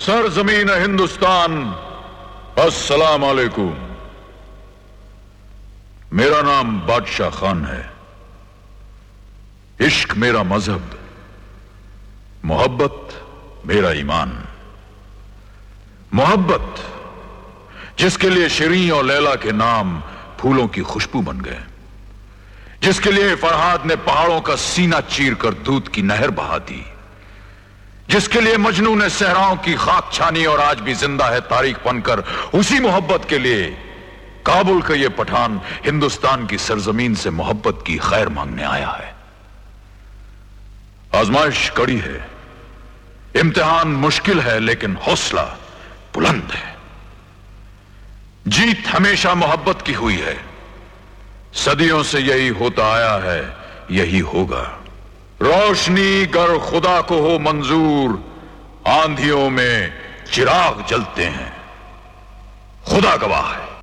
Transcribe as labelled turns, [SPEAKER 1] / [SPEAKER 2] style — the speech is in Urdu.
[SPEAKER 1] سر زمین ہندوستان، السلام علیکم۔ میرا نام بادشاہ خان ہے۔ عشق میرا مذہب، محبت میرا ایمان۔ محبت، جس کے لیے شیریں اور لیلا کے نام پھولوں کی خوشبو بن گئے۔ جس کے لیے فرحاد نے پہاڑوں کا سینہ چیر کر دودھ کی نہر بہا دی۔ جس کے لیے مجنو نے صحراؤں کی خاک چھانی اور آج بھی زندہ ہے تاریخ بن کر، اسی محبت کے لیے کابل کا یہ پٹھان ہندوستان کی سرزمین سے محبت کی خیر مانگنے آیا ہے۔ آزمائش کڑی ہے، امتحان مشکل ہے، لیکن حوصلہ بلند ہے۔ جیت ہمیشہ محبت کی ہوئی ہے۔ صدیوں سے یہی ہوتا آیا ہے، یہی ہوگا۔ روشنی گر خدا کو ہو منظور آندھیوں میں چراغ جلتے ہیں۔ خدا گواہ ہے۔